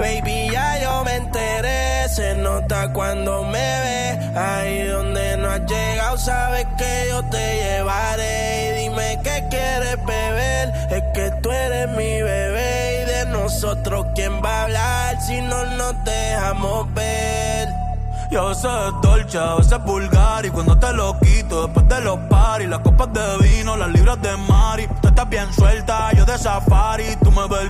Baby, ya yo me enteré. Se nota cuando me ve. Ahí donde no has llegado, sabes que yo te llevaré. Y dime qué quieres beber. Es que tú eres mi bebé. Y de nosotros, ¿quién va a hablar si no nos dejamos ver? Y a veces es dolce, a veces es vulgar. Y cuando te lo quito, después de los paris, las copas de vino, las libras de mari. Tú estás bien suelta, yo de safari. Tú me ves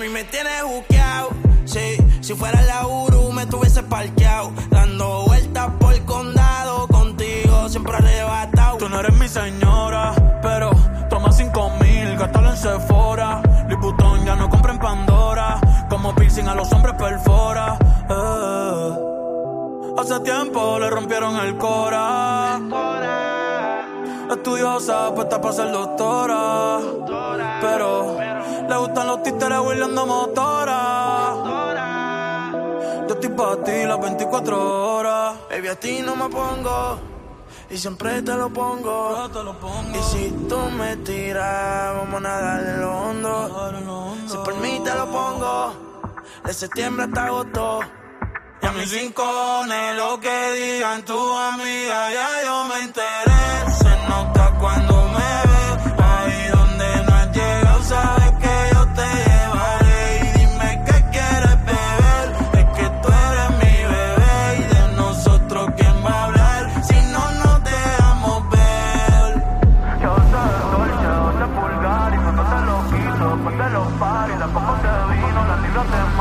Mami, me tienes buqueado. Sí, si fuera la Uru, me tuviese parqueado. Dando vueltas por el condado. Contigo siempre arrebatado. Tú no eres mi señora, pero toma cinco mil, gástalo en Sephora. Liputón ya no compra en Pandora, como piercing a los hombres perfora. Eh. Hace tiempo le rompieron el cora. Estudiosa, puesta para ser doctora. Pero le gustan los títeres huirleando motora. Yo estoy para ti las 24 horas. Baby, a ti no me pongo. Y siempre te lo pongo. Yo te lo pongo. Y si tú me tiras, vamos a nadar en lo hondo. Si por mí te lo pongo. De septiembre hasta agosto. Y a mis rincones, lo que digan tu amiga, ya yo me enteré. Goddamn.